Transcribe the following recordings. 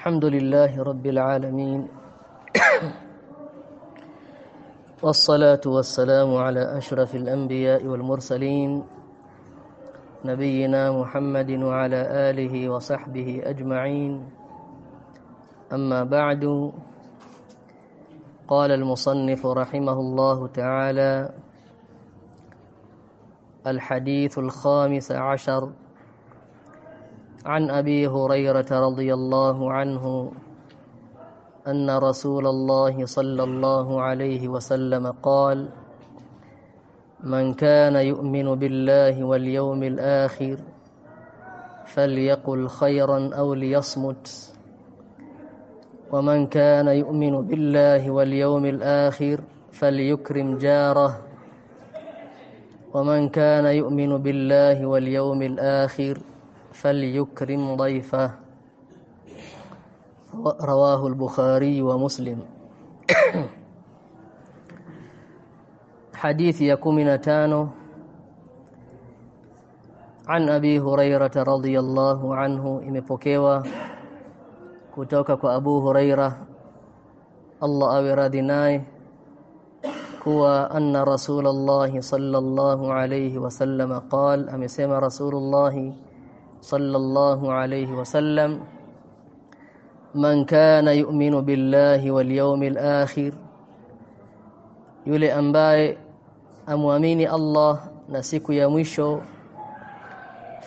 الحمد لله رب العالمين. والصلاة والسلام على أشرف الأنبياء والمرسلين نبينا محمد وعلى آله وصحبه أجمعين. أما بعد قال المصنف رحمه الله تعالى الحديث الخامس عشر عن أبي هريرة رضي الله عنه أن رسول الله صلى الله عليه وسلم قال من كان يؤمن بالله واليوم الآخر فليقل خيرا أو ليصمت ومن كان يؤمن بالله واليوم الآخر فليكرم جاره ومن كان يؤمن بالله واليوم الآخر فليكرم ضيفه رواه البخاري ومسلم حديث يكمن تانو عن أبي هريرة رضي الله عنه imepokewa kutoka kwa Abu Huraira Allah awe radhi naye kuwa anna Rasulullah sallallahu alayhi wasallam qal amesema Rasulullah صلى الله عليه وسلم من كان يؤمن بالله واليوم الآخر يلي امباي امؤمني الله نسيكو يا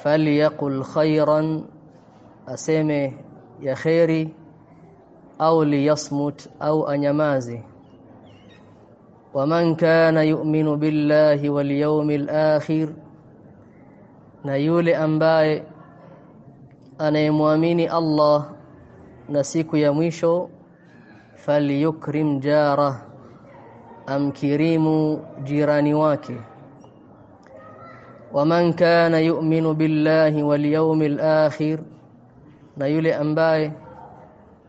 فليقل خيرا اسمه يا خيري أو ليصمت أو انيمازي ومن كان يؤمن بالله واليوم الآخر na yule anayemwamini Allah na siku ya mwisho falyukrim jara amkirimu jirani wake. Waman kana yu'minu billahi wal yawmil akhir na yule ambaye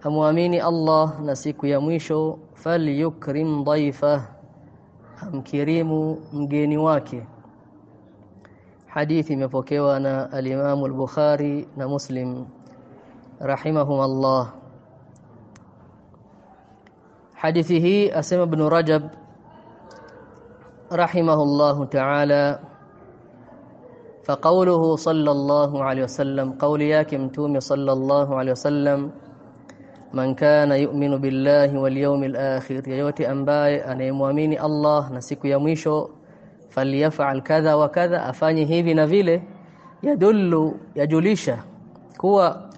amwamini Allah na siku ya mwisho falyukrim dhaifa amkirimu mgeni wake Hadithi imepokewa na alimamu al-Bukhari na Muslim rahimahumallah. Hadithi hii asema Ibn Rajab rahimahullahu ta'ala فقوله صلى الله عليه وسلم قول ياك متومي صلى الله عليه وسلم من كان يؤمن بالله واليوم الآخر يوتي أنباي أنا يمؤمني الله نسيك يميشو falyaf'al kadha wa kadha afanye hivi na vile yadullu yajulisha kuwa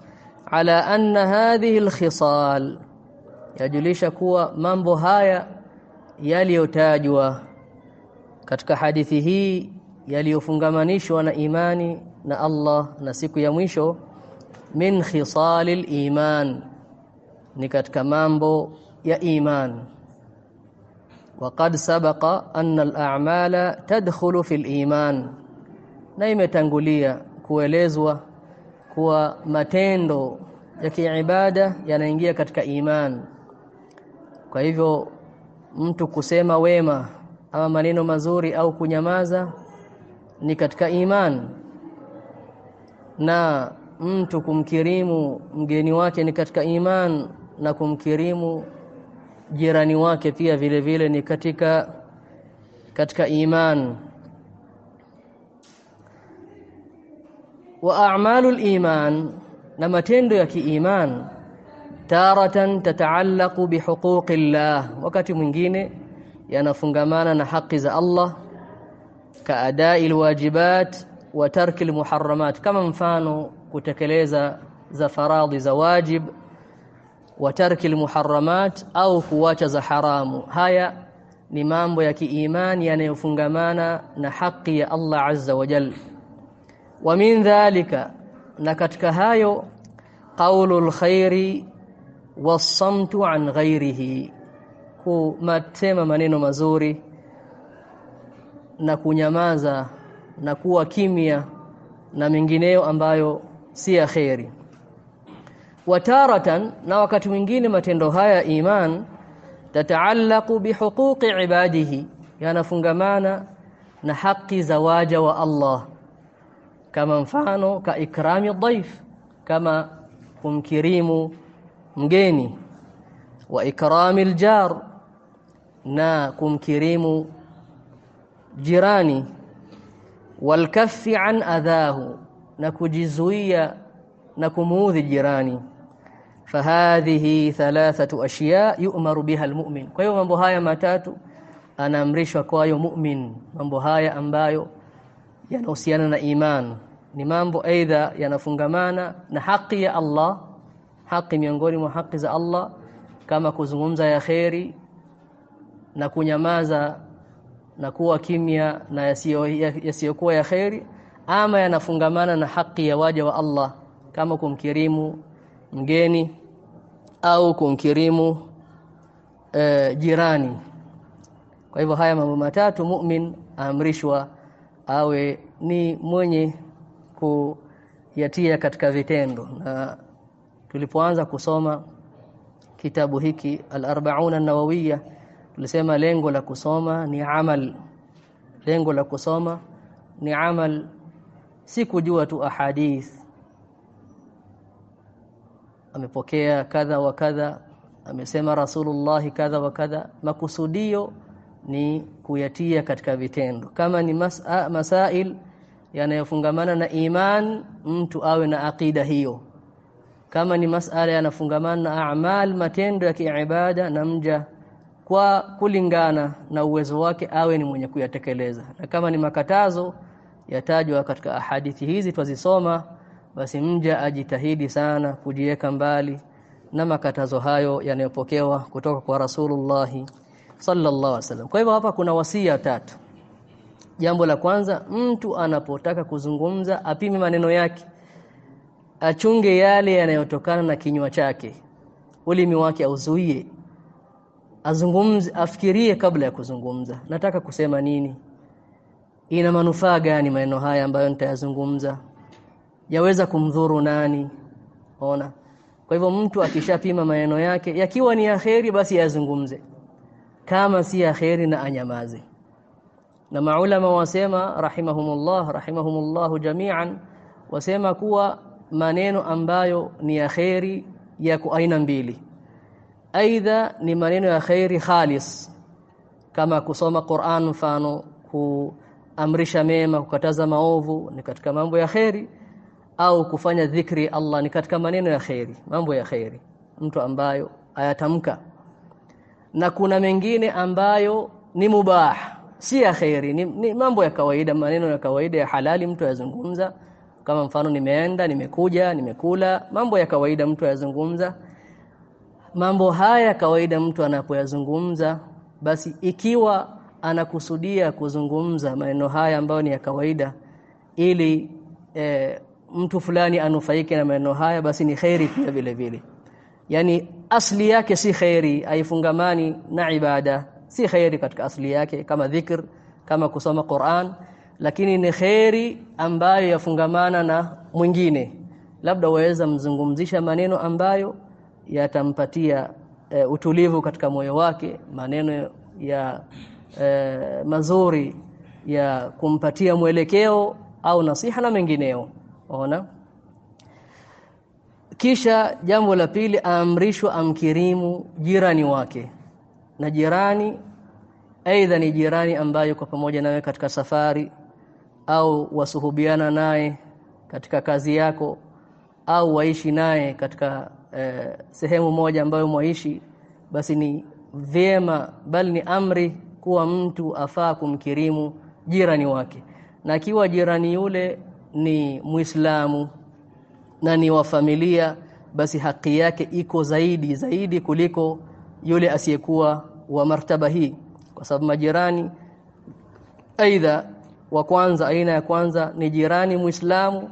ala anna hadhihi alkhisal yajulisha kuwa mambo haya yaliyotajwa katika hadithi hii yaliyofungamanishwa na imani na Allah na siku ya mwisho min khisalil iman ni katika mambo ya iman وقد سبق أن الأعمال تدخل في الإيمان na imetangulia kuelezwa kuwa matendo ya kiibada yanaingia katika iman kwa hivyo mtu kusema wema ama maneno mazuri au kunyamaza ni katika iman na mtu kumkirimu mgeni wake ni katika iman na kumkirimu jirani wake pia vile vile ni katika katika iman. Wa a'malul iman na matendo ya kiiman taratan tataallaqu bihuquqillah wakati mwingine yanafungamana na haki za Allah kaadai alwajibat wa tarki almuharramat kama mfano kutekeleza za faradhi za wajib wa tarki almuharramat au kuwacha za haramu. Haya ni mambo ya kiimani yanayofungamana na haki ya Allah azza wa jalla wa min dhalika na katika hayo qaulul khairi wasamtu an ghairihi. Kumatema maneno mazuri na kunyamaza na kuwa kimya na mengineyo ambayo si ya khairi wataratan na wakati mwingine matendo haya iman tataallaqu bihuquqi ibadihi yanafungamana na haki za waja wa Allah. Kama mfano ka ikrami dhaif kama kumkirimu mgeni. Wa ikrami aljar na kumkirimu jirani. Walkaffi an adhahu na kujizuia na kumuudhi jirani fahadhihi thalathatu ashiya yu'maru biha almu'min. Kwa hiyo mambo haya matatu anaamrishwa kwayo mu'min. Mambo haya ambayo yanahusiana na iman. Ni mambo aidha yanafungamana na haki ya Allah haki miongoni mwa haki za Allah kama kuzungumza ya kheri na kunyamaza na kuwa kimya na yasiyokuwa ya, ya kheri ama yanafungamana na haki ya waja wa Allah kama kumkirimu mgeni au kumkirimu e, jirani. Kwa hivyo haya mambo matatu mu'min aamrishwa awe ni mwenye kuyatia katika vitendo. Na tulipoanza kusoma kitabu hiki al-arba'un an-nawawiyya tulisema lengo la kusoma ni amal. Lengo la kusoma ni amal si kujua tu ahadith amepokea kadha wa kadha amesema rasulullah kadha wa kadha makusudio ni kuyatia katika vitendo. Kama ni masa, masail yanayofungamana na iman mtu awe na aqida hiyo. Kama ni masala yanafungamana na a'mal matendo ya kiibada na mja kwa kulingana na uwezo wake awe ni mwenye kuyatekeleza. Na kama ni makatazo yatajwa katika ahadithi hizi twazisoma basi mja ajitahidi sana kujiweka mbali na makatazo hayo yanayopokewa kutoka kwa Rasulullah sallallahu alaihi wasallam. Kwa hivyo hapa kuna wasia tatu. Jambo la kwanza mtu anapotaka kuzungumza apime maneno yake achunge yale yanayotokana na kinywa chake. Ulimi wake auzuie azungumze afikirie kabla ya kuzungumza. Nataka kusema nini? Ina manufaa gani maneno haya ambayo nitayazungumza yaweza kumdhuru nani? Ona. Kwa hivyo mtu akishapima maneno yake yakiwa ni yaheri basi yazungumze. Kama si yaheri na anyamaze. Na maulama wasema rahimahumullah rahimahumullah jami'an wasema kuwa maneno ambayo ni yaheri yako aina mbili. Aidha ni maneno ya khairi khalis kama kusoma Qur'an mfano kuamrisha mema kukataza maovu ni katika mambo ya khairi au kufanya dhikri Allah ni katika maneno ya khairi mambo ya khairi mtu ambayo ayatamka na kuna mengine ambayo ni mubah si ya khairi ni, ni mambo ya kawaida maneno ya kawaida ya halali mtu ayazungumza. Kama mfano nimeenda nimekuja nimekula mambo ya kawaida mtu ayazungumza. Mambo haya kawaida mtu anapoyazungumza basi ikiwa anakusudia kuzungumza maneno haya ambayo ni ya kawaida ili e, mtu fulani anufaike na maneno haya basi ni khairi pia vile vile. Yani asli yake si khairi aifungamani na ibada. Si khairi katika asli yake kama dhikr kama kusoma Qur'an lakini ni khairi ambayo yafungamana na mwingine. Labda waweza mzungumzisha maneno ambayo yatampatia e, utulivu katika moyo wake maneno ya e, mazuri ya kumpatia mwelekeo au nasiha na mengineo ona. Kisha jambo la pili aamrishwa amkirimu jirani wake. Na jirani aidha ni jirani ambayo kwa pamoja nawe katika safari au wasuhubiana naye katika kazi yako au waishi naye katika eh, sehemu moja ambayo mwaishi basi ni vyema bali ni amri kuwa mtu afaa kumkirimu jirani wake. Na akiwa jirani yule ni Muislamu na ni wa familia basi haki yake iko zaidi zaidi kuliko yule asiyekuwa wa martaba hii. Kwa sababu majirani aidha wa kwanza aina ya kwanza ni jirani Muislamu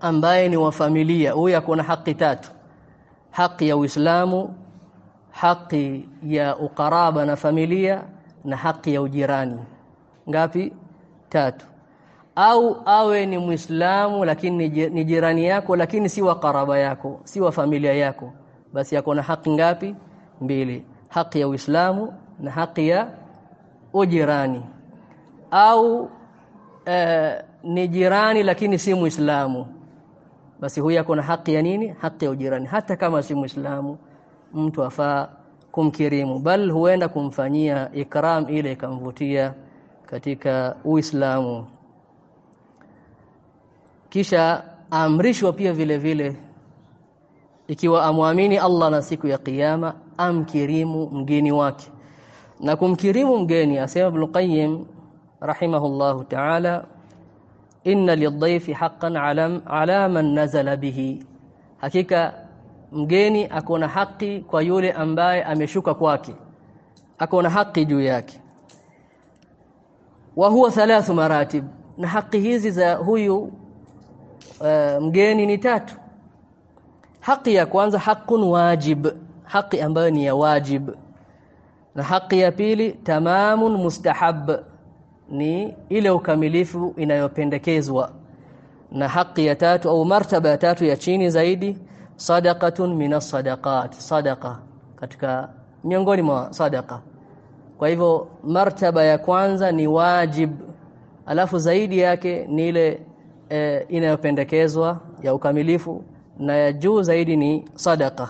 ambaye ni wa familia. Huyu akona haki tatu. Haki ya Uislamu haki ya ukaraba na familia na haki ya ujirani. Ngapi? Tatu au awe ni Muislamu lakini ni jirani yako lakini si wa karaba yako si wa familia yako basi yako na haki ngapi? Mbili. Haki ya Uislamu na haki ya ujirani. Au e, ni jirani lakini si Muislamu. Basi huyu yako na haki ya nini? Haki ya ujirani. Hata kama si muislamu mtu afaa kumkirimu. Bal huenda kumfanyia ikram ile ikamvutia katika Uislamu kisha amrishwa pia vile vile ikiwa amwamini Allah na siku ya kiyama amkirimu mgeni wake. Na kumkirimu mgeni asema Ibn Qayyim rahimahullahu ta'ala inna lidhayfi haqqan ala ala man nazala bihi. Hakika mgeni akona haki kwa yule ambaye ameshuka kwake akona haki juu yake. Wa huwa thalathu maratib. Na haki hizi za huyu uh, mgeni ni tatu. Haki ya kwanza hakun wajib. Haki ambayo ni ya wajib. Na haki ya pili tamamun mustahab. Ni ile ukamilifu inayopendekezwa. Na haki ya tatu au martaba ya tatu ya chini zaidi sadaqatun minas sadaqat. Sadaqa katika miongoni mwa sadaqa. Kwa hivyo martaba ya kwanza ni wajib. Alafu zaidi yake ni ile e, inayopendekezwa ya ukamilifu na ya juu zaidi ni sadaqa.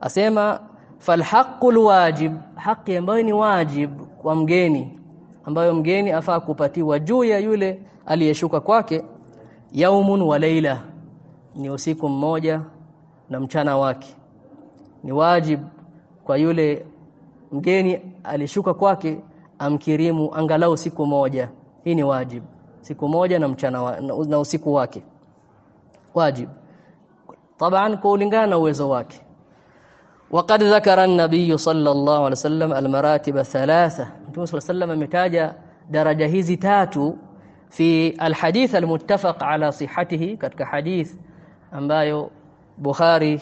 Asema falhaqul wajib haki ambayo ni wajib kwa mgeni ambayo mgeni afaa kupatiwa juu ya yule aliyeshuka kwake yaumun wa laila ni usiku mmoja na mchana wake. Ni wajib kwa yule mgeni alishuka kwake amkirimu angalau siku moja. Hii ni wajib siku moja na mchana wa, na, na usiku wake wajib طبعا kulingana na uwezo wake وقد ذكر النبي صلى الله عليه وسلم المراتب الثلاثه Mtume صلى الله عليه وسلم ametaja daraja hizi tatu fi alhadith almuttafaq ala sihhatihi katika hadith ambayo Bukhari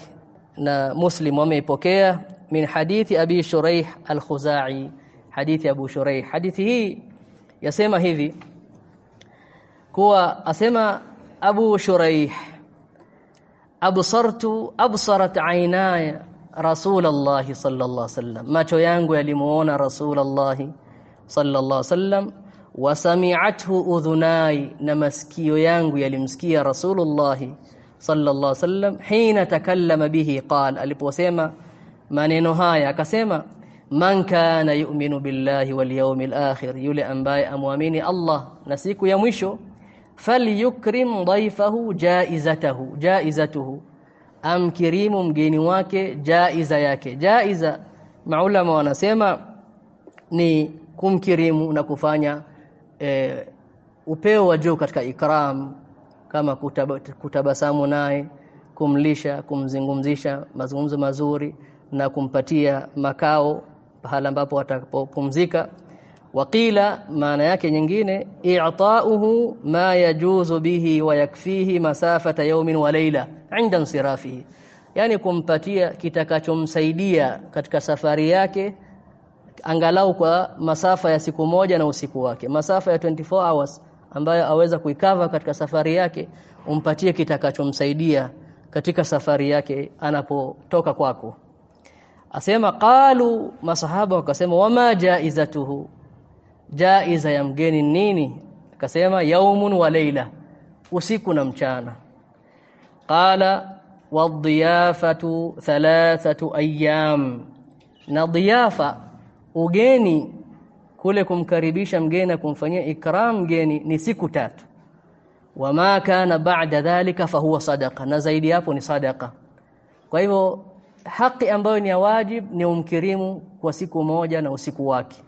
na Muslim wameipokea min hadithi Abi Shuraih al-Khuzai hadithi Abu Shuraih hadithi hii yasema hivi kuwa asema Abu Shuraih absartu absarat aynaya Rasulullah sallallahu alaihi wasallam. Macho yangu yalimuona Rasulullah sallallahu alaihi wasallam wasami'athu udhunai na masikio yangu yalimsikia Rasulullah sallallahu alaihi wasallam hina takallama bihi qala aliposema maneno haya akasema man kana yu'minu billahi wal yawmil akhir yule ambaye amwamini Allah na siku ya mwisho falyukrim dhaifahu jaizatahu jaizatuhu. Amkirimu mgeni wake jaiza yake. Jaiza maulama wanasema ni kumkirimu na kufanya e, upeo wa juu katika ikram kama kutaba, kutabasamu naye kumlisha kumzungumzisha mazungumzo mazuri na kumpatia makao pahala ambapo atakapopumzika waqila maana yake nyingine i'ta'uhu ma yajuzu bihi wa yakfihi masafata yawmin wa layla inda insirafihi. Yani kumpatia kitakachomsaidia katika safari yake angalau kwa masafa ya siku moja na usiku wake. Masafa ya 24 hours ambayo aweza kuikava katika safari yake umpatie kitakachomsaidia katika safari yake anapotoka kwako. Asema qalu masahaba wakasema wama jaizatuhu jaiza ya mgeni nini? Akasema yaumun wa leila usiku na mchana. Qala wadhiyafatu thalathatu ayyam. Na dhiyafa ugeni kule kumkaribisha mgeni na kumfanyia ikram mgeni ni siku tatu. Wama kana ba'da dhalika fahuwa sadaqa. Na zaidi hapo ni sadaqa. Kwa hivyo haki ambayo ni ya wajib ni umkirimu kwa siku moja na usiku wake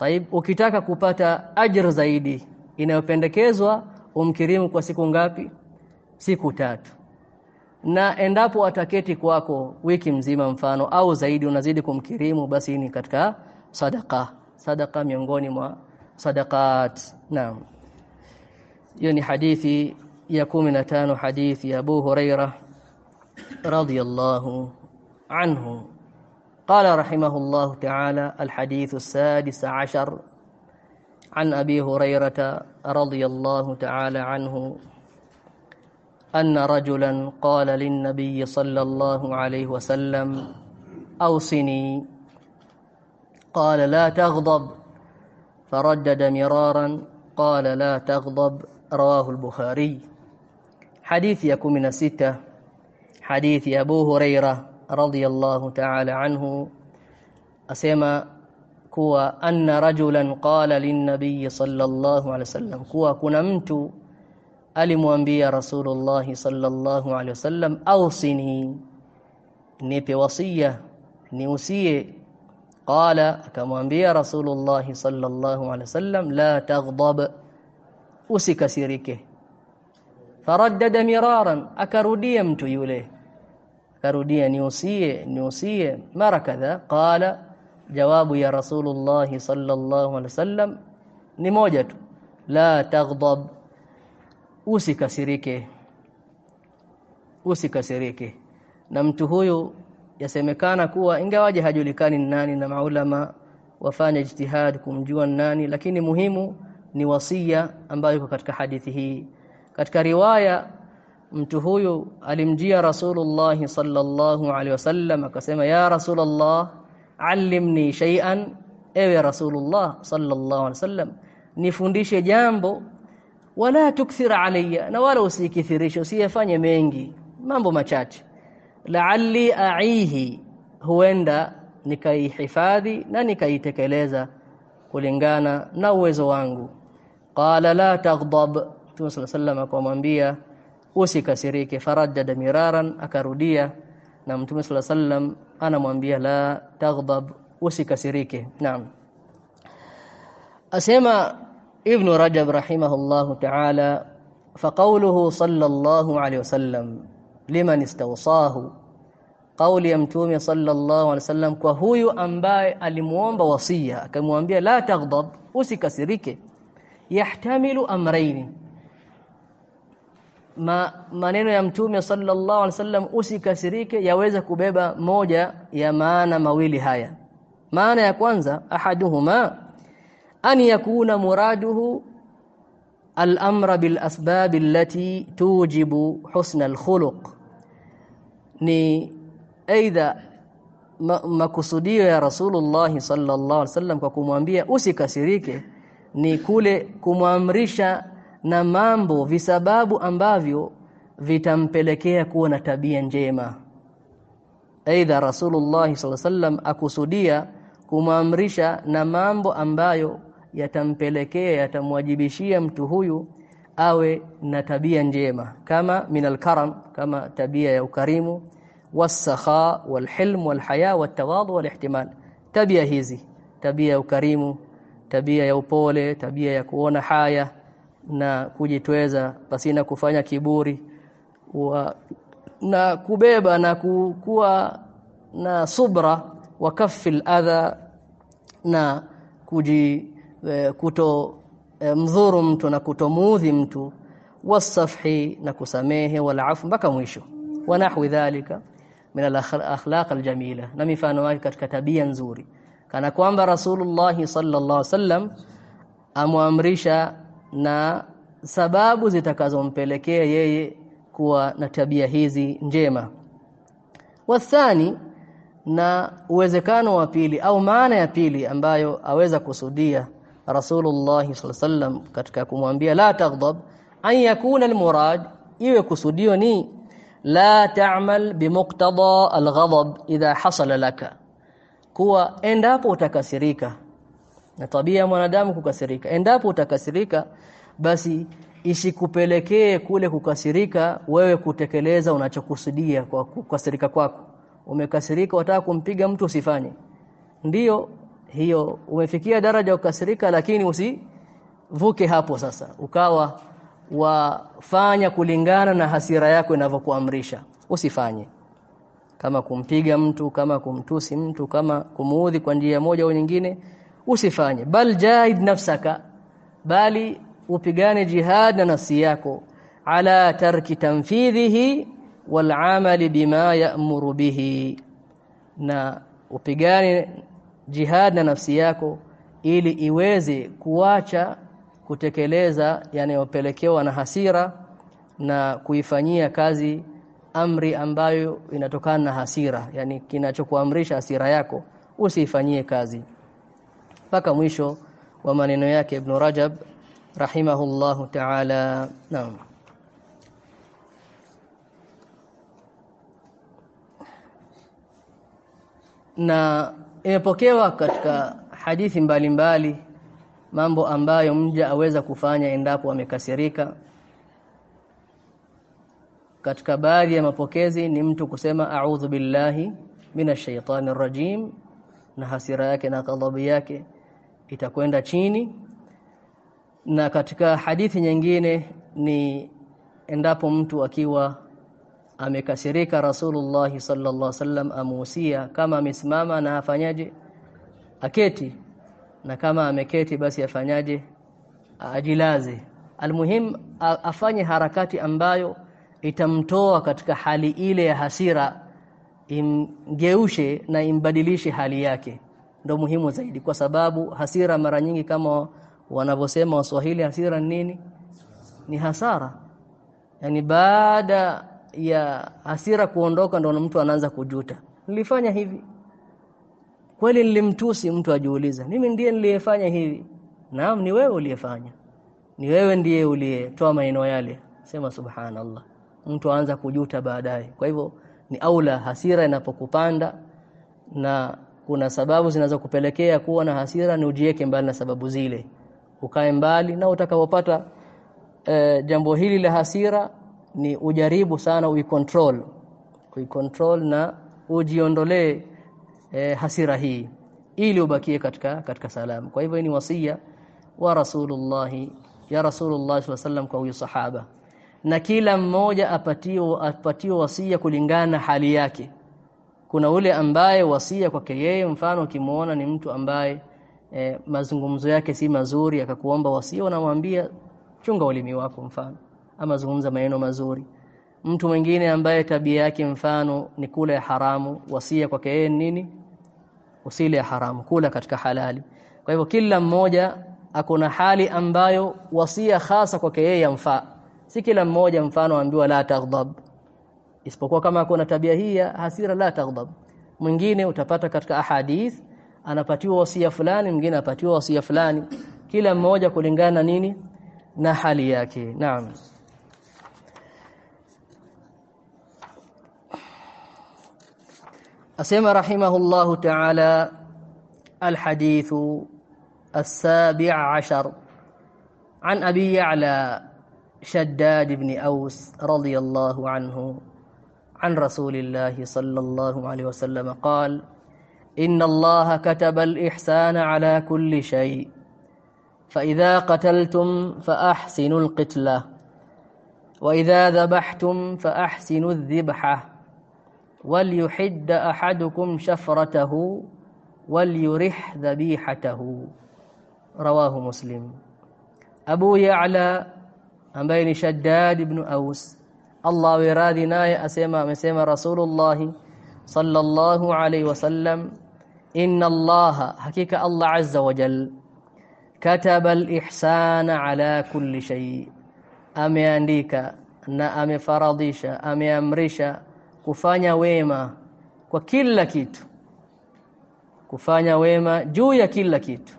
Taib ukitaka kupata ajr zaidi inayopendekezwa umkirimu kwa siku ngapi? Siku tatu. Na endapo ataketi kwako wiki mzima mfano au zaidi unazidi kumkirimu basi ni katika sadaka, sadaka miongoni mwa sadaqat. Naam. Hiyo ni hadithi ya 15 hadithi ya Abu Huraira radhiyallahu anhu قال رحمه الله تعالى الحديث السادس عشر عن أبي هريرة رضي الله تعالى عنه أن رجلا قال للنبي صلى الله عليه وسلم أوصني. قال لا تغضب. فردد مرارا. قال لا تغضب. رواه البخاري. hadithi ya 16 hadithi ya Abu Huraira radhiyallahu ta'ala anhu asema kuwa anna rajulan qala linnabiy sallallahu alaihi wasallam kuwa kuna mtu alimwambia Rasulullah sallallahu alaihi wasallam ausini nipe wasia niusie qala akamwambia Rasulullah sallallahu alaihi wasallam la taghdab usikasirike faraddada miraran akarudia mtu yule akarudia niusie niusie. Mara kadha qala jawabu ya Rasulullah sallallahu alaihi wasallam ni moja tu. La taghdab usikasirike. Usikasirike. Na mtu huyu yasemekana kuwa ingawaje hajulikani nani na maulama wafanya ijtihad kumjua ni nani lakini muhimu ni wasia ambayo iko katika hadithi hii. Katika riwaya mtu huyu alimjia Rasulullah sallallahu alaihi wasallam akasema ya Rasulullah alimni shay'an ewe Rasulullah sallallahu alaihi wasallam nifundishe jambo wala tukthira alayya na wala usikithirishe usiyefanye mengi mambo machache. La'alli aihi huenda nikaihifadhi na nikaitekeleza kulingana na uwezo wangu. Qala la taghdab. Mtume sallallahu alaihi wasallam akamwambia usikasirike faraddada miraran akarudia na Mtume الله عليه anamwambia la taghdab usikasirike naam asema ابن رجب رحمه الله تعالى فقوله صلى الله عليه وسلم liman istawsahu kauli ya mtume sallallahu alaihi wasallam kwa huyu ambaye alimuomba wasia akamwambia la taghdab usikasirike yahtamilu amraini ma maneno ya mtume sallallahu alaihi wasallam usikasirike yaweza kubeba moja ya maana mawili haya. Maana ya kwanza ahaduhuma an yakuna muraduhu al-amra bil asbab allati tujibu husna al-khuluq. Ni aidha makusudio ya Rasulullah sallallahu alaihi wasallam kwa kumwambia usikasirike ni kule kumwamrisha na mambo visababu ambavyo vitampelekea kuwa na tabia njema. Aidha Rasulullah sallallahu akusudia kumwamrisha na mambo ambayo yatampelekea yatamwajibishia mtu huyu awe na tabia njema kama minal karam kama tabia ya ukarimu wasakha walhilm walhaya watawadhu walihtimal. Tabia hizi tabia ya ukarimu tabia ya upole tabia ya kuona haya na kujitweza pasina kufanya kiburi wa, na kubeba na kuwa na subra wa kafil adha na kuji e, kuto e, mdhuru mtu na kutomuudhi mtu wasafhi na kusamehe wala afu mpaka mwisho. Wanahwi dhalika min al-akhlaq al-jamila na mifano yake katika tabia nzuri. Kana kwamba Rasulullah sallallahu alaihi wasallam amwamrisha na sababu zitakazompelekea yeye kuwa na tabia hizi njema. Wathani na uwezekano wa pili au maana ya pili ambayo aweza kusudia Rasulullah sallam katika kumwambia la taghdab an yakuna almurad iwe kusudio ni la ta'mal bimuqtada alghadab idha hasala laka kuwa endapo utakasirika na tabia ya mwanadamu kukasirika. Endapo utakasirika basi isikupelekee kule kukasirika wewe kutekeleza unachokusudia kwa kukasirika kwako. Umekasirika wataka kumpiga mtu usifanye. Ndiyo hiyo umefikia daraja ukasirika lakini usivuke hapo sasa. Ukawa wafanya kulingana na hasira yako inavyokuamrisha. Usifanye. Kama kumpiga mtu kama kumtusi mtu kama kumuudhi kwa njia moja au nyingine usifanye. Bal jahid nafsaka bali upigane jihad na nafsi yako. Ala tarki tanfidhihi wal amali bima ya'muru bihi. Na upigane jihad na nafsi yako ili iweze kuacha kutekeleza yanayopelekewa na hasira na kuifanyia kazi amri ambayo inatokana na hasira. Yani kinachokuamrisha hasira yako usifanyie kazi mpaka mwisho wa maneno yake Ibn Rajab rahimahullahu ta'ala. Naam. Na imepokewa katika hadithi mbalimbali mbali, mambo ambayo mja aweza kufanya endapo amekasirika. Katika baadhi ya mapokezi ni mtu kusema a'udhu billahi minash shaitani rajim, na hasira yake na ghadhabu yake itakwenda chini. Na katika hadithi nyingine ni endapo mtu akiwa amekasirika Rasulullah sallallahu alaihi wasallam amuhusia kama amesimama na afanyaje? Aketi. Na kama ameketi basi afanyaje? Ajilaze. Almuhim afanye harakati ambayo itamtoa katika hali ile ya hasira imgeushe na imbadilishe hali yake ndo muhimu zaidi kwa sababu hasira mara nyingi kama wanavyosema waswahili hasira ni nini? Ni hasara. Yani baada ya hasira kuondoka ndo mtu anaanza kujuta. Nilifanya hivi. Kweli nilimtusi mtu ajiuliza mimi ndiye niliyefanya hivi? Naam ni wewe uliyefanya. Ni wewe ndiye uliyetoa maneno yale? Sema subhanallah. Mtu aanza kujuta baadaye. Kwa hivyo ni aula hasira inapokupanda na kuna sababu zinazokupelekea kuwa na hasira ni ujieke mbali na sababu zile. Ukae mbali na utakapopata e, jambo hili la hasira ni ujaribu sana uicontrol uicontrol na ujiondolee e, hasira hii ili ubakie katika katika salamu. Kwa hivyo ni wasia wa rasulullah ya rasulullah sallallahu kwa huyu sahaba. Na kila mmoja apatio apatio wasia kulingana na hali yake kuna ule ambaye wasia kwake yeye mfano ukimuona ni mtu ambaye e, mazungumzo yake si mazuri akakuomba wasia unamwambia chunga ulimi wako mfano ama zungumza maneno mazuri. Mtu mwingine ambaye tabia yake mfano ni kula ya haramu wasia kwake yeye nini? Usile ya haramu kula katika halali. Kwa hivyo kila mmoja akona hali ambayo wasia hasa kwake yeye yamfaa si kila mmoja mfano ambiwa la taghdab isipokuwa kama kuna tabia hii ya hasira la taghdab mwingine utapata katika ahadith anapatiwa wasia fulani mwingine anapatiwa wasia fulani kila mmoja kulingana na nini na hali yake naam asema rahimahullahu ta'ala الحديث السابع عشر عن أبي يعلى شداد بن أوس رضي الله عنه عن رسول الله صلى الله عليه وسلم قال إن الله كتب الإحسان على كل شيء فإذا قتلتم فأحسنوا القتلة وإذا ذبحتم فأحسنوا الذبحة وليحد أحدكم شفرته وليرح ذبيحته. رواه مسلم. أبو يعلى ambaye Shaddad ibn Aus Allah wiradhi naye asema amesema Rasulullah sallallahu alayhi wasallam inna Allah hakika Allah azza wa jal kataba al-ihsana ala kulli shay ameandika na amefaradhisha ameamrisha kufanya wema kwa kila kitu kufanya wema juu ya kila kitu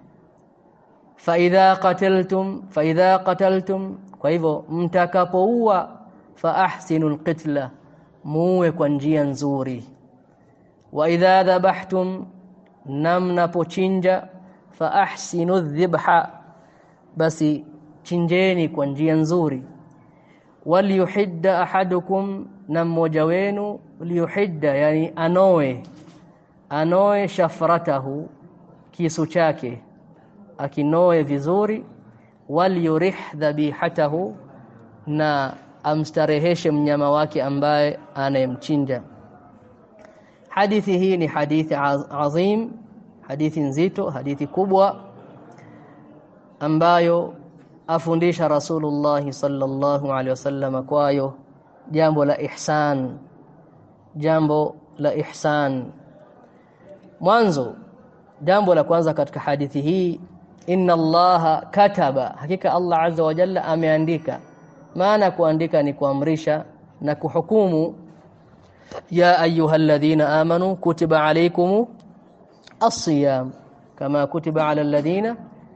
fa idha qataltum fa idha qataltum kwa hivyo mtakapoua fa ahsinul qitla muwe kwa njia nzuri. Wa idha dhabahtum namnapochinja fa ahsinu dhibha basi chinjeni kwa njia nzuri. Waliyuhidda ahadukum na mmoja wenu liyuhidda yani anoe anoe shafratahu kisu chake akinoe vizuri. Waliyurih dhabihatahu na amstareheshe mnyama wake ambaye anayemchinja. Hadithi hii ni hadithi azim hadithi nzito hadithi kubwa ambayo afundisha Rasulullah sallallahu alaihi wasallam kwayo jambo la ihsan jambo la ihsan. Mwanzo jambo la kwanza katika hadithi hii inna allaha kataba hakika Allah azza wa jalla ameandika maana kuandika ni kuamrisha na kuhukumu. Ya ayyuhalladhina amanu kutiba alaykum as-siyam. Kama kutiba ala alladhina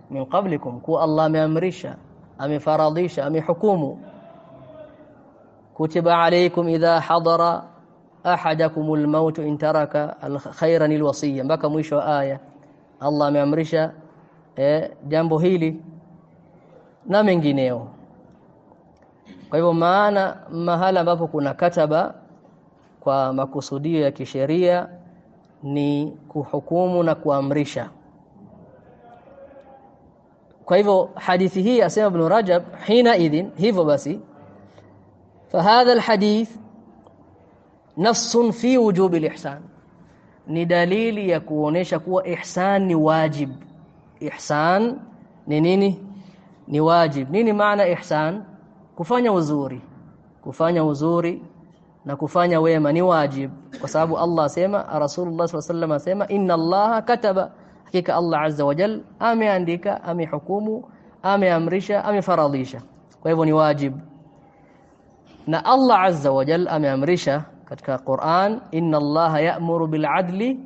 min qablikum. Ku Allah ameamrisha amefaradhisha amehukumu. Kutiba alaykum idha hadara ahadakumul maut in taraka khayran al-wasiyya mpaka mwisho aya Allah ameamrisha eh, jambo hili na mengineo kwa hivyo maana mahala ambapo kuna kataba kwa makusudio ya kisheria ni kuhukumu na kuamrisha kwa hivyo hadithi hii asema ibn Rajab hina idhin hivyo basi فهذا الحديث نص في وجوب الإحسان ni dalili ya kuonesha kuwa ihsan ni wajib ihsan ni nini ni wajib nini maana ihsan Kufanya uzuri kufanya uzuri na kufanya wema ni wajib kwa sababu Allah asema Rasulullah SAW asema inna Allah kataba. Hakika Allah azza wa jal ameandika amehukumu ameamrisha amefaradhisha. Kwa hivyo ni wajib. Na Allah azza wa jal ameamrisha katika Qur'an inna Allah ya'muru bil adli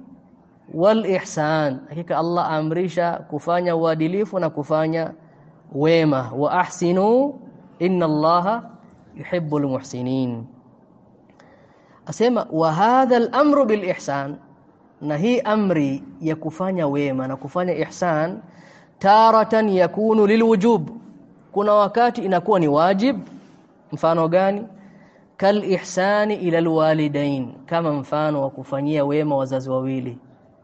wal ihsan. Hakika Allah amrisha kufanya uadilifu na kufanya wema. Wa ahsinu inna Allah yuhibbul muhsinin. Asema wa hadha al-amru bil ihsan. Na hii amri ya kufanya wema na kufanya ihsan taratan yakunu lilwujub kuna wakati inakuwa ni wajib. Mfano gani? Kal ihsani ila alwalidain kama mfano wa kufanyia wema wazazi wawili.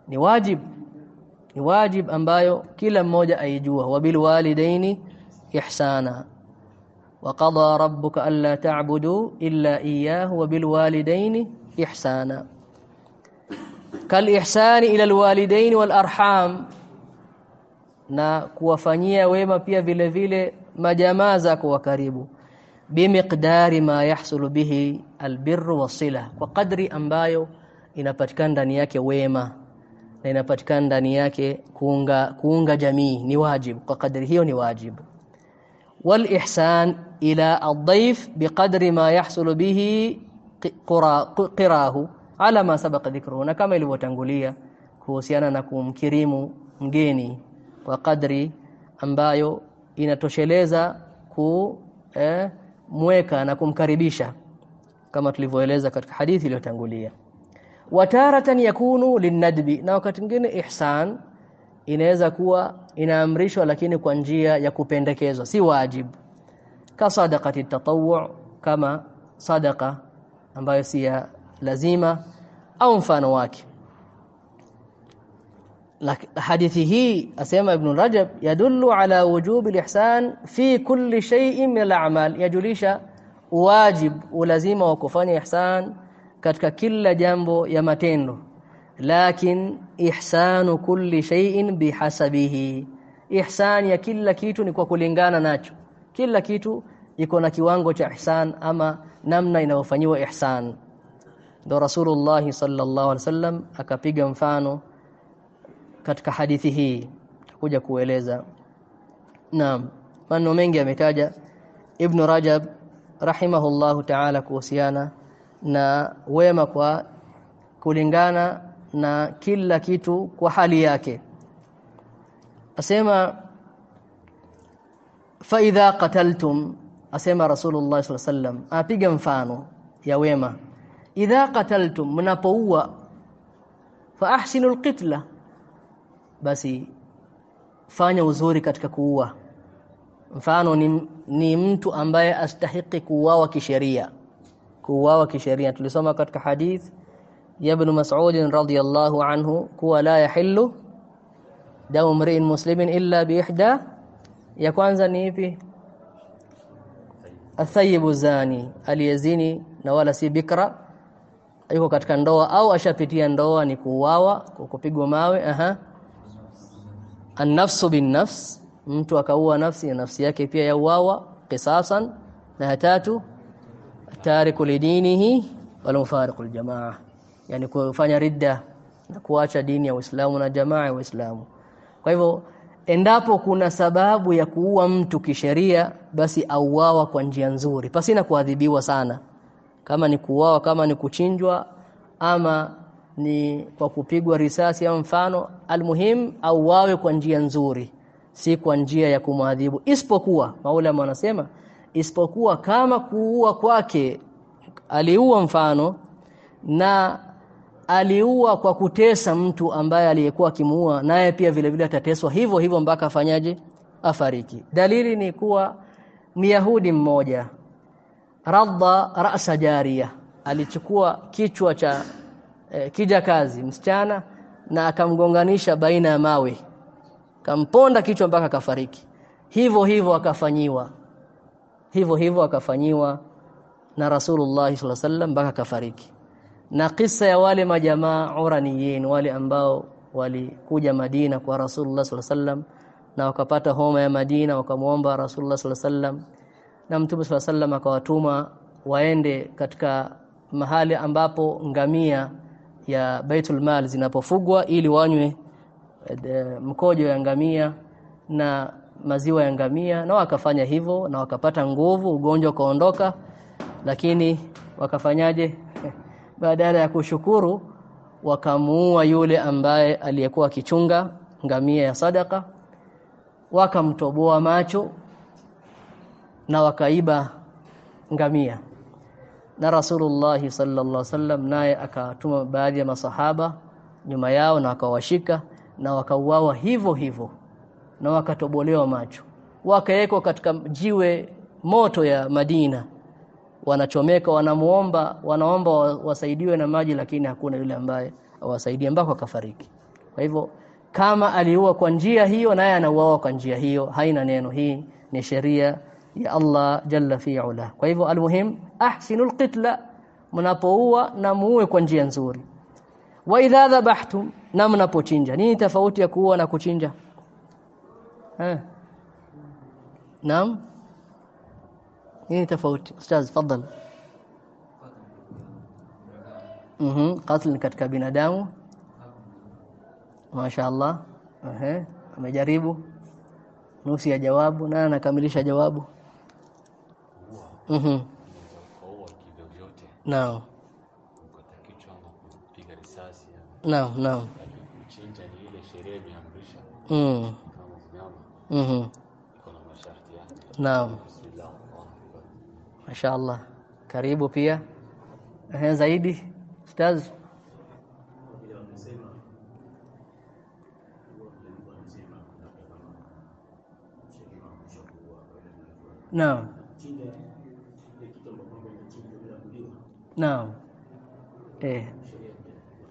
Ni wajib. Ni wajib ambayo kila mmoja aijua. Wabil walidaini ihsana وقضى ربك ألا تعبدوا إلا إياه وبالوالدين إحسانا كالإحسان إلى الوالدين والأرحام na kuwafanyia wema pia vile vile majamaa zako wa karibu bimiqdari ma yahsulu bihi albirru wasila kwa kadri ambayo inapatikana ndani yake wema na inapatikana ndani yake kuunga kuunga jamii ni wajibu kwa kadri hiyo ni wajibu والإحسان إلى الضيف بقدر ما يحصل به قراه على ما سبق ذكره na kama ilivyotangulia kuhusiana na kumkirimu mgeni kwa kadri ambayo inatosheleza ku eh, mweka na kumkaribisha kama tulivyoeleza katika hadithi iliyotangulia wataratan yakunu linnadbi na wakati mwingine ihsan inaweza kuwa inaamrishwa lakini kwa njia ya kupendekezwa si wajibu. Ka sadaqati tatawwu kama sadaqa ambayo si ya lazima au mfano wake. Hadithi hii asema ibn Rajab yadullu ala wujubi al-ihsan fi kulli shay'in min alamal. Yajulisha wajib ulazima wa kufanya ihsan katika kila jambo ya matendo lakin ihsanu kulli shay'in bihasabihi. Ihsan ya kila kitu ni kwa kulingana nacho. Kila kitu iko na kiwango cha ihsan ama namna inayofanywa ihsan. Ndo rasulullah sallallahu alaihi wasallam akapiga mfano katika hadithi hii. Kuja kueleza. Naam maneno mengi ametaja ibn rajab rahimahullahu ta'ala kuhusiana na wema kwa kulingana na kila kitu kwa hali yake. Asema fa idha qataltum asema rasulullah sallallahu alaihi wasallam apiga mfano ya wema. Idha qataltum mnapoua fa ahsinu alqitla basi fanya uzuri katika kuua. Mfano ni, ni mtu ambaye astahiki kuuawa kisheria. Kuuawa kisheria tulisoma katika hadith ya ibn Mas'ud radhiyallahu anhu kuwa la yahillu damu mri'in muslimin illa bi ihda. Ya kwanza ni ipi? Athayibu zani aliyezini na wala si bikra. Yuko katika ndoa au ashapitia ndoa ni kuuawa kupigwa mawe aha. An-nafsu bin-nafs mtu akaua nafsi na nafsi yake pia yauawa qisasan. Na tatu tariku lidinihi wal mufariqu aljamaa yani kufanya ridda na kuacha dini ya Uislamu na jamaa ya Uislamu. Kwa hivyo endapo kuna sababu ya kuua mtu kisheria basi auawa kwa njia nzuri. Pasina kuadhibiwa sana. Kama ni kuuawa kama ni kuchinjwa ama ni kwa kupigwa risasi au mfano almuhim auawe kwa njia nzuri. Si kwa njia ya kumwadhibu. Isipokuwa maulama wanasema isipokuwa kama kuua kwake aliua mfano na aliua kwa kutesa mtu ambaye aliyekuwa akimuua naye pia vile vile atateswa hivyo hivyo mpaka afanyaje? Afariki. Dalili ni kuwa myahudi mmoja radda ra'sa jariya alichukua kichwa cha kija kazi msichana na akamgonganisha baina ya mawe. Kamponda kichwa mpaka kafariki hivyo hivyo akafanyiwa. Hivyo hivyo akafanyiwa na Rasulullah sallallahu alaihi wasallam mpaka kafariki na kisa ya wale majamaa uraniyin wale ambao walikuja Madina kwa Rasulullah sallallahu alaihi na wakapata homa ya Madina wakamwomba Rasulullah sallallahu alaihi na Mtume sallallahu alaihi wasallam akawatuma waende katika mahali ambapo ngamia ya Baitul Mal zinapofugwa ili wanywe mkojo ya ngamia na maziwa ya ngamia. Na wakafanya hivyo na wakapata nguvu ugonjwa ukaondoka lakini wakafanyaje badala ya kushukuru wakamuua yule ambaye aliyekuwa akichunga ngamia ya sadaka wakamtoboa macho na wakaiba ngamia. Na Rasulullah sallallahu alaihi wasallam naye akatuma baadhi ya masahaba nyuma yao na akawashika na wakauawa hivyo hivyo na wakatobolewa macho. Wakawekwa katika jiwe moto ya Madina wanachomeka wanamuomba wanaomba wasaidiwe na maji lakini hakuna yule ambaye awasaidie mpaka akafariki kwa hivyo kama aliua kwa njia hiyo naye anauawa kwa njia hiyo haina neno. Hii ni sheria ya Allah jalla fi'ala kwa hivyo almuhim ahsinul qitla mnapoua na muue kwa njia nzuri. Wa idha dhabhtum na mnapochinja. Nini tofauti ya kuua na kuchinja? Eh. Naam nini tofauti ustaz fadhal mhm qatl ni katika binadamu mashaallah ehe amejaribu nusu ya jawabu na anakamilisha jawabu mhm naam naam naam Chinja ni ile sheria imeamrisha mm kama mhm Kuna masharti yake. naam. Mashaallah karibu pia ehe zaidi ustaz Naam. Naam. Eh.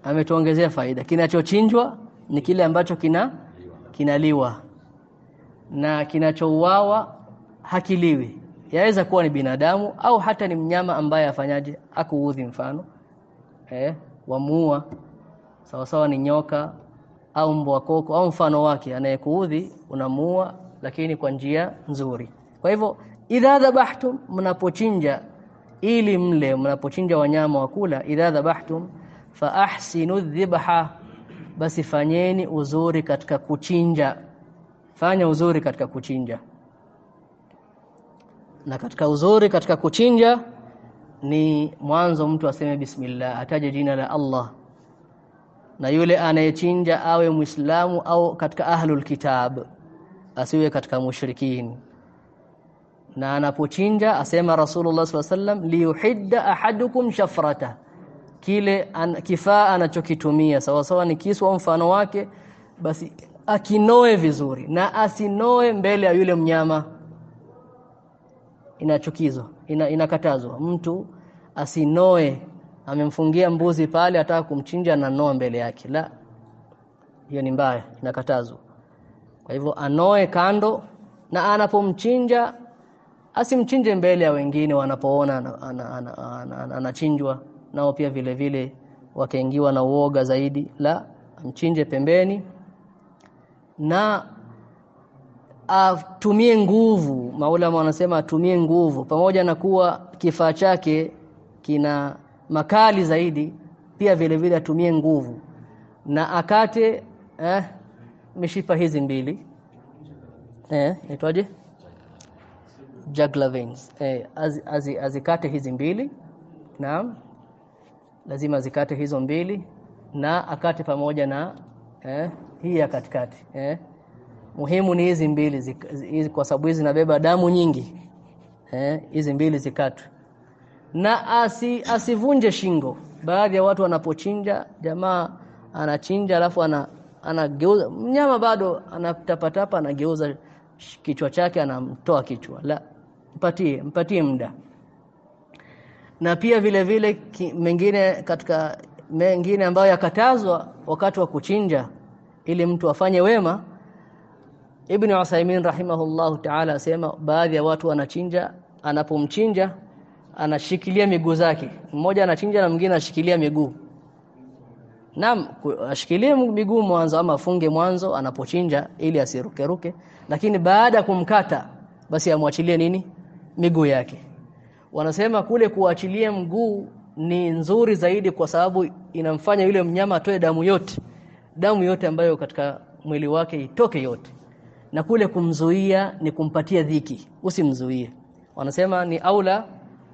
Ametuongezea faida. Kinachochinjwa ni kile ambacho kina kinaliwa. Na kinachouawa hakiliwi. Yaweza kuwa ni binadamu au hata ni mnyama ambaye afanyaje akuudhi mfano. Eh, wamuua sawa sawa ni nyoka au mbwa koko au mfano wake anayekuudhi unamuua lakini kwa njia nzuri. Kwa hivyo idha dhabahtum mnapochinja ili mle mnapochinja wanyama wa kula idha dhabahtum fa ahsinu dhibha basi fanyeni uzuri katika kuchinja fanya uzuri katika kuchinja na katika uzuri katika kuchinja ni mwanzo mtu aseme bismillah ataje jina la Allah. Na yule anayechinja awe muislamu au katika ahlul kitab asiwe katika mushrikin. Na anapochinja asema Rasulullah SAW sallam liyuhidda ahadukum shafrata. Kile an, kifaa anachokitumia sawa sawa ni kiswa mfano wake basi akinoe vizuri na asinoe mbele ya yule mnyama inachukizwa ina, inakatazwa. Mtu asinoe amemfungia mbuzi pale ataka kumchinja na noa mbele yake. La hiyo ni mbaya inakatazwa. Kwa hivyo anoe kando na anapomchinja asimchinje mbele ya wengine wanapoona anachinjwa. Nao pia vile vile wakaingiwa na uoga zaidi. La amchinje pembeni na atumie nguvu. Maulama wanasema atumie nguvu. Pamoja na kuwa kifaa chake kina makali zaidi pia vile vile atumie nguvu. Na akate eh, mishipa hizi mbili. Eh itwaje jugular veins. Eh az, az, azikate hizi mbili. Naam. Lazima azikate hizo mbili. Na akate pamoja na eh, hii ya katikati. Eh muhimu ni hizi mbili hizi kwa sababu hizi zinabeba damu nyingi. Eh hizi mbili zikatwe. Na asi, asivunje shingo. Baadhi ya watu wanapochinja jamaa anachinja alafu ana anageuza mnyama bado anatapatapa anageuza kichwa chake anamtoa kichwa. La mpatie mpatie muda. Na pia vile vile mengine katika mengine ambayo yakatazwa wakati wa kuchinja ili mtu afanye wema Ibn Usaymin rahimahullahu ta'ala asema baadhi ya watu wanachinja anapomchinja anashikilia miguu zake. Mmoja anachinja na mwingine anashikilia miguu. Naam ashikilie miguu mwanzo ama afunge mwanzo anapochinja ili asirukeruke lakini baada ya kumkata basi amwachilie nini? Miguu yake. Wanasema kule kuachilia mguu ni nzuri zaidi kwa sababu inamfanya yule mnyama atoe damu yote. Damu yote ambayo katika mwili wake itoke yote na kule kumzuia ni kumpatia dhiki. Usimzuie. Wanasema ni aula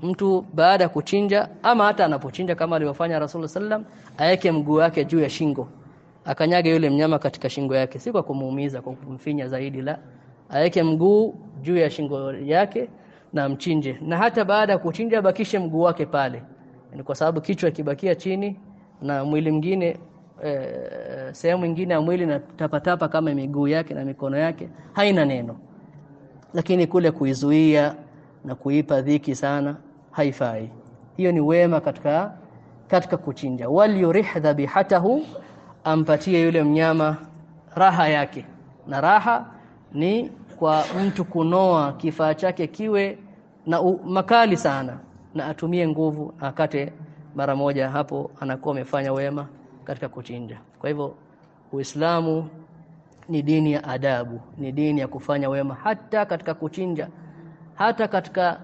mtu baada ya kuchinja ama hata anapochinja kama alivyofanya Rasulullah sallam aweke mguu wake juu ya shingo. Akanyage yule mnyama katika shingo yake. Si kwa kumuumiza kwa kumfinya zaidi la. Aweke mguu juu ya shingo yake na mchinje na hata baada ya kuchinja bakishe mguu wake pale. Ni kwa sababu kichwa kibakia chini na mwili mwingine e, sehemu nyingine ya mwili na tapatapa kama miguu yake na mikono yake haina neno. Lakini kule kuizuia na kuipa dhiki sana haifai. Hiyo ni wema katika katika kuchinja. Wal yurih dhabihatahu ampatie yule mnyama raha yake. Na raha ni kwa mtu kunoa kifaa chake kiwe na u, makali sana na atumie nguvu akate mara moja hapo anakuwa amefanya wema katika kuchinja kwa hivyo Uislamu ni dini ya adabu ni dini ya kufanya wema hata katika kuchinja hata katika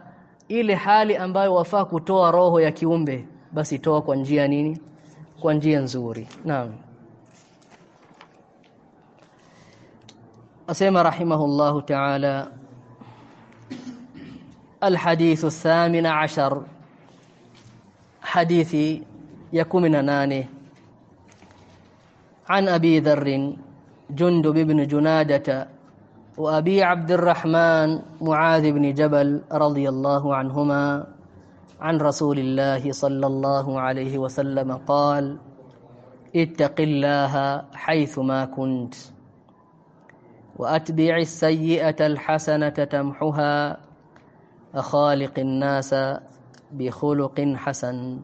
ile hali ambayo wafaa kutoa roho ya kiumbe basi toa kwa njia nini kwa njia nzuri naam asema rahimahullahu ta'ala الحديث الثامن عشر حديث يكمن نانه عن أبي ذر جندب بن جنادة وأبي عبد الرحمن معاذ بن جبل رضي الله عنهما عن رسول الله صلى الله عليه وسلم قال اتق الله حيثما كنت وأتبع السيئة الحسنة تمحها أخالق الناس بخلق حسن.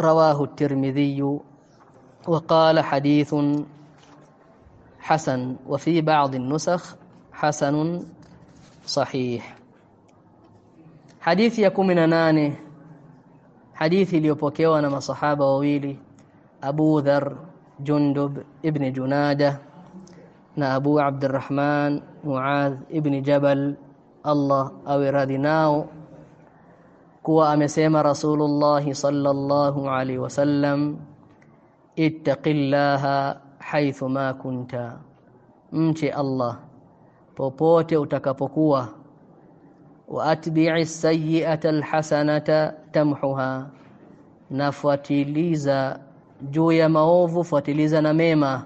رواه الترمذي وقال حديث حسن وفي بعض النسخ حسن صحيح. حديث 18 حديث اليوبوكيو ما مصحابه وويلي أبو ذر جندب ابن جنادة نا أبو عبد الرحمن معاذ ابن جبل الله أو رادناو كوا امسما رسول الله صلى الله عليه وسلم. Ittaqillaha haithu ma kunta. Mche Allah popote utakapokuwa wa atbi'i sayyi'ata alhasanata tamhuha nafuatiliza juu ya maovu fuatiliza na mema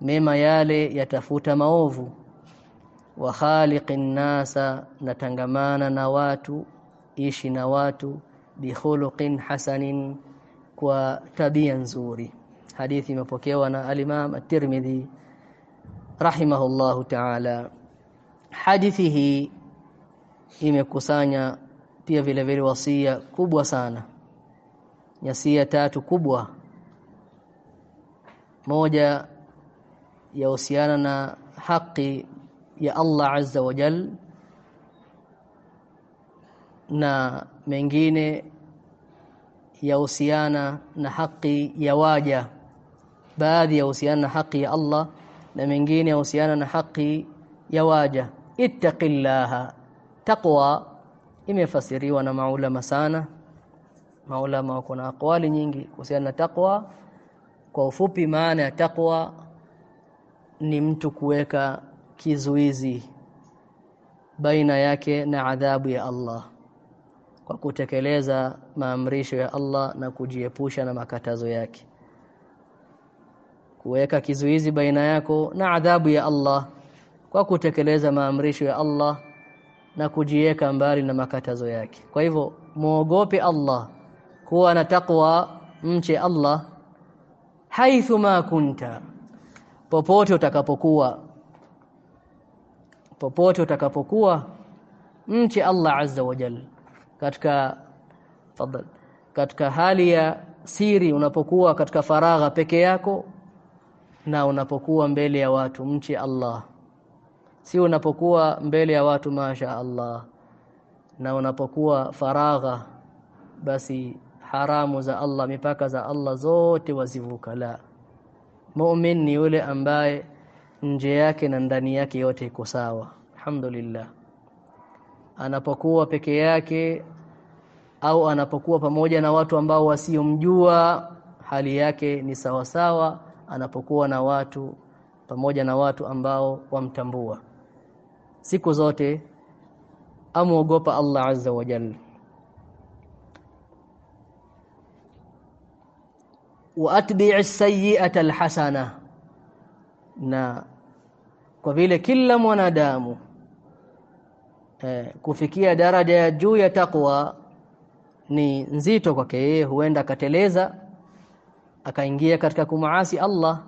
mema yale yatafuta maovu. Wa khaliqin nasa natangamana na watu ishi na watu bikhuluqin hasanin kwa tabia nzuri hadithi imepokewa na al-Imam at-Tirmidhi rahimahullahu ta'ala. Hadithi hii imekusanya pia vile vile wasia kubwa sana. Nyasia tatu kubwa. Moja yahusiana na haki ya Allah azza wa jal na mengine yahusiana na haki ya waja baadhi yahusiana na haki ya Allah na mengine yahusiana na haki ya waja. Ittaqillaha. Taqwa imefasiriwa na maulama sana. Maulama wako na aqwali nyingi kuhusiana na taqwa. Kwa ufupi maana ya taqwa ni mtu kuweka kizuizi baina yake na adhabu ya Allah. Kwa kutekeleza maamrisho ya Allah na kujiepusha na makatazo yake kuweka kizuizi baina yako na adhabu ya Allah kwa kutekeleza maamrisho ya Allah na kujiweka mbali na makatazo yake. Kwa hivyo muogope Allah kuwa na takwa, mche Allah haithu ma kunta popote utakapokuwa popote utakapokuwa mche Allah azza wa jalla. Katika fadhal katika hali ya siri unapokuwa katika faragha peke yako na unapokuwa mbele ya watu mche Allah. Si unapokuwa mbele ya watu masha Allah. Na unapokuwa faragha basi haramu za Allah mipaka za Allah zote wazivuka. La. Mu'min ni yule ambaye nje yake na ndani yake yote iko sawa. Alhamdulillah. Anapokuwa peke yake au anapokuwa pamoja na watu ambao wasiomjua hali yake ni sawasawa sawa anapokuwa na watu pamoja na watu ambao wamtambua. Siku zote amuogopa Allah azza wa jalla. Wa atbi'i sayyi'ata alhasana. Na kwa vile kila mwanadamu eh, kufikia daraja ya juu ya takwa ni nzito kwake yeye huenda akateleza akaingia katika kumaasi Allah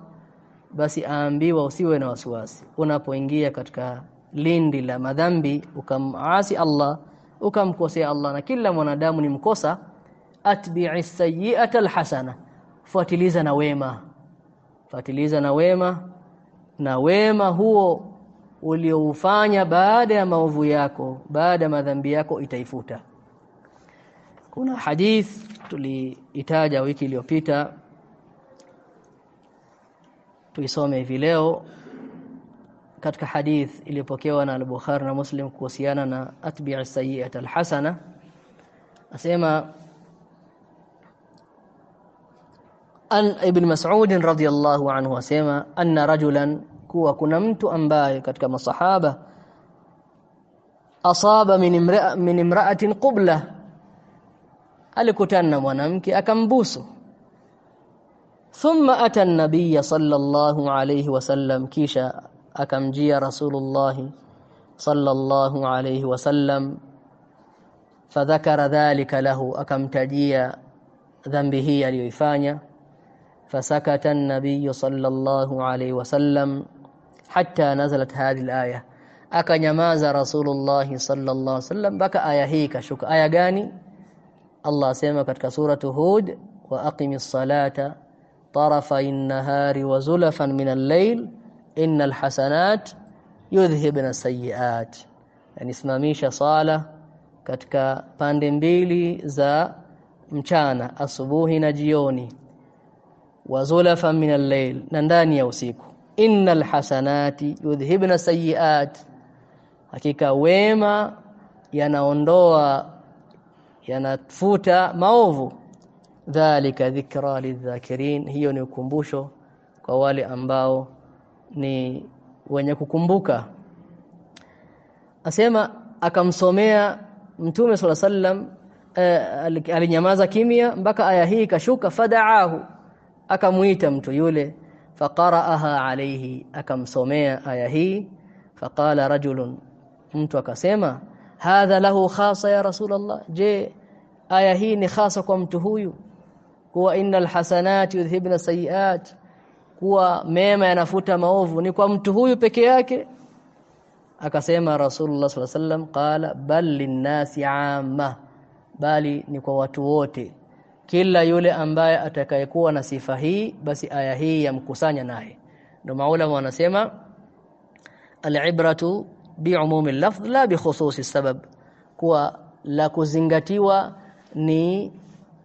basi aambiwa usiwe na wasiwasi. Unapoingia katika lindi la madhambi ukamaasi Allah ukamkosea Allah na kila mwanadamu ni mkosa atbi'i sayyi'ata alhasana fuatiliza na wema. Fuatiliza na wema na wema huo ulioufanya baada ya maovu yako baada ya madhambi yako itaifuta. Kuna hadith tuliitaja wiki iliyopita tuisome hivi leo katika hadith iliyopokewa na al-Bukhari na Muslim kuhusiana na atbi'i sayyi'ata al-hasana asema an ibn Mas'ud radhiyallahu anhu asema anna rajulan kuwa kuna mtu ambaye katika masahaba asaba min imra'a min imra'atin qubla alikutana na mwanamke akambusu ثم أتى النبي صلى الله عليه وسلم. كيشا أكمجي رسول الله صلى الله عليه وسلم. فذكر ذلك له أكمتجي ذنبه اليفانيا فسكت النبي صلى الله عليه وسلم حتى نزلت هذه الآية. اكنماز رسول الله صلى الله عليه وسلم بك آية kashuka. Aya آية Allah الله katika suratu سورة هود وأقم الصلاة tarafa النهار وزلفا من الليل innal hasanat yudhhibna sayyi'at yani simamisha sala katika pande mbili za mchana asubuhi na jioni wazulafa min al-layl na ndani ya usiku innal hasanati yudhhibna sayiat hakika wema yanaondoa yanafuta maovu dhalika dhikra lidhakirin hiyo ni ukumbusho kwa wale ambao ni wenye kukumbuka. Asema akamsomea mtume sala sallam eh, alinyamaza kimya mpaka aya hii kashuka fadaahu. Akamuita mtu yule faqara'aha alayhi. Akamsomea aya hii faqala rajulun. Mtu akasema hadha lahu khasa ya rasulullah. Je aya hii ni khasa kwa mtu huyu kuwa innal hasanati yudhhibna sayiat kuwa mema yanafuta maovu. Ni kwa mtu huyu peke yake? Akasema rasulullah sallallahu alaihi wasallam qala bal linnasi amma bali ni kwa watu wote. Kila yule ambaye atakayekuwa na sifa hii basi aya hii yamkusanya naye. Ndio maulama wanasema al-ibratu bi'umumi al-lafdh la bi khususi sabab. Kuwa la kuzingatiwa ni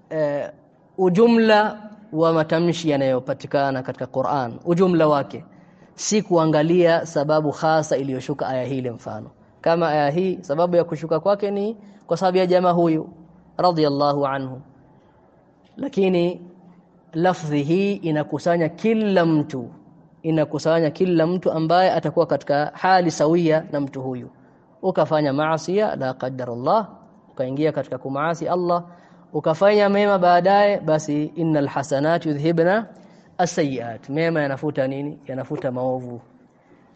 eh, ujumla wa matamshi yanayopatikana katika Qur'an ujumla wake. Si kuangalia sababu hasa iliyoshuka aya hii mfano. Kama aya hii sababu ya kushuka kwake ni kwa sababu ya jamaa huyu radhiyallahu anhu. Lakini lafdhi hii inakusanya kila mtu inakusanya kila mtu ambaye atakuwa katika hali sawia na mtu huyu. Ukafanya maasi la qadar Allah ukaingia katika kumaasi Allah ukafanya mema baadaye basi innal hasanat yudhhibna as-sayyi'at mema yanafuta nini yanafuta maovu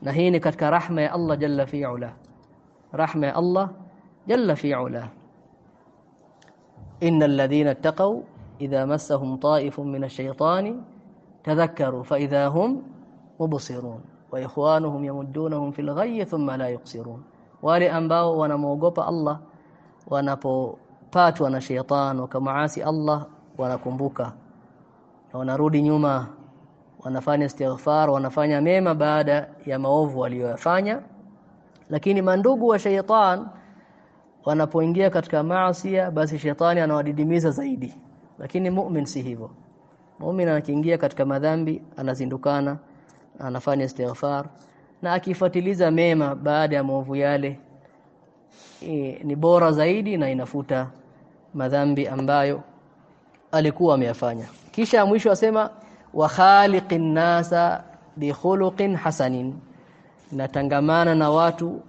na hii ni katika rahma ya Allah jalla fi'ala rahma ya Allah jalla fi'ala innal ladhina ittaqaw idha massahum ta'ifun min ash-shaytani tadhakkaru fa idha hum mubsirun wa ikhwanuhum yamuddunahum fil ghayyi thumma la yuqsirun wale ambao wanamuogopa Allah wanapopatwa na shaytan wakamaasi Allah wanakumbuka. Na wanarudi nyuma wanafanya istighfar wanafanya mema baada ya maovu waliyofanya lakini mandugu wa shaytan wanapoingia katika maasi basi shetani anawadidimiza zaidi. Lakini mu'min si hivyo. Mu'min anakiingia katika madhambi anazindukana anafanya istighfar. Na akifuatiliza mema baada ya maovu yale e, ni bora zaidi na inafuta madhambi ambayo alikuwa ameyafanya. Kisha mwisho asema wa khaliqin nasa bi khuluqin hasanin. Natangamana na watu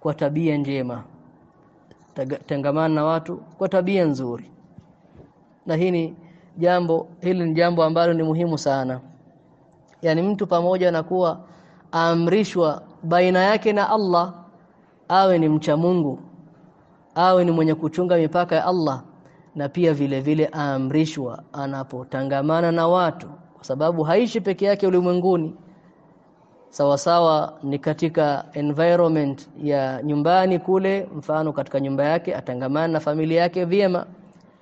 kwa tabia njema. Tangamana na watu kwa tabia nzuri. Na hii ni jambo hili ni jambo ambalo ni muhimu sana. Yani mtu pamoja na kuwa aamrishwa baina yake na Allah awe ni mcha Mungu awe ni mwenye kuchunga mipaka ya Allah na pia vile vile aamrishwa anapotangamana na watu kwa sababu haishi peke yake ulimwenguni. Sawasawa sawa ni katika environment ya nyumbani kule mfano katika nyumba yake atangamana na familia yake vyema.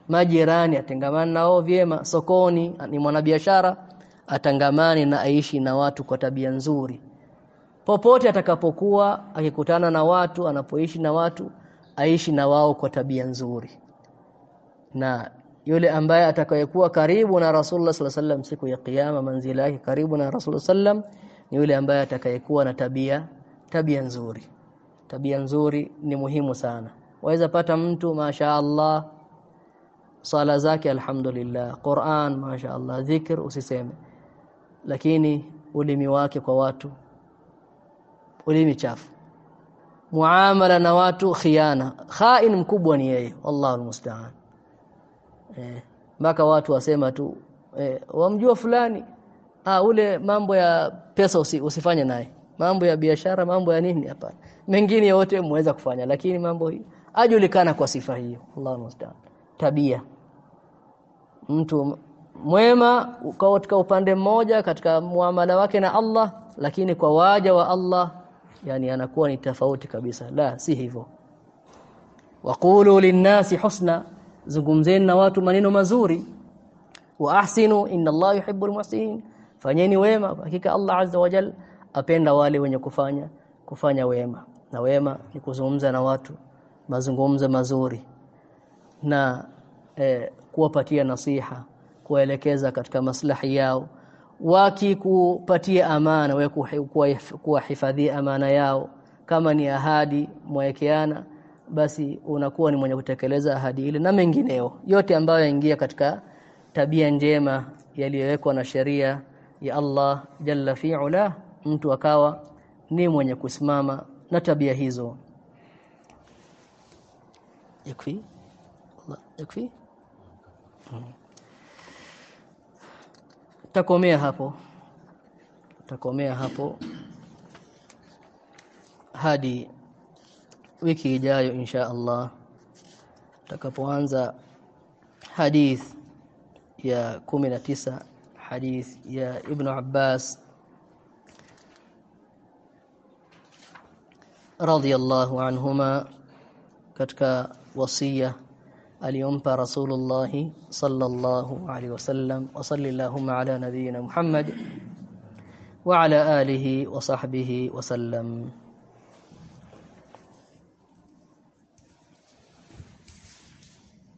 Majirani atangamana nao vyema. Sokoni ni mwanabiashara atangamani na aishi na watu kwa tabia nzuri. Popote atakapokuwa akikutana na watu anapoishi na watu aishi na wao kwa tabia nzuri. Na yule ambaye atakayekuwa karibu na Rasulullah sallallahu alaihi siku ya kiyama manzila yake karibu na Rasulullah sallam ni yule ambaye atakayekuwa na tabia tabia nzuri. Tabia nzuri ni muhimu sana. Waweza pata mtu masha Allah sala zake alhamdulillah. Qur'an masha Allah dhikr usiseme. Lakini ulimi wake kwa watu ulimi chafu muamala na watu khiana. Khain mkubwa ni yeye wallahu almusta'an. Eh mpaka watu wasema tu eh, wamjua fulani ah ule mambo ya pesa usi, usifanye naye. Mambo ya biashara mambo ya nini hapana. Mengine yote muweza kufanya lakini mambo hii ajulikana kwa sifa hiyo Allahu musta'an tabia. Mtu mwema katika upande mmoja katika muamala wake na Allah lakini kwa waja wa Allah yani anakuwa ni tofauti kabisa. La si hivyo. Waqulu linnasi husna zungumzeni na watu maneno mazuri. Wa ahsinu inna Allah yuhibbul muhsinin fanyeni wema. Hakika Allah azza wa jal apenda wale wenye kufanya kufanya wema. Na wema ni kuzungumza na watu mazungumzo mazuri. Na eh, kuwapatia nasiha kuwaelekeza katika maslahi yao wakikupatia amana wewe kuwahifadhia amana yao. Kama ni ahadi mwekeana basi unakuwa ni mwenye kutekeleza ahadi ile na mengineo. Yote ambayo yaingia katika tabia njema yaliyowekwa na sheria ya Allah jalla fi'ala mtu akawa ni mwenye kusimama na tabia hizo. Yakfi? Yakfi? Hmm. Takomea hapo. Takomea hapo. Hadi wiki ijayo insha Allah takapoanza hadith ya 19 hadith ya Ibn Abbas radiyallahu anhuma katika wasia aliyompa Rasulullah sallallahu alaihi wasallam wa sallallahu ala nabiyyina Muhammad wa ala alihi wa sahbihi wa sallam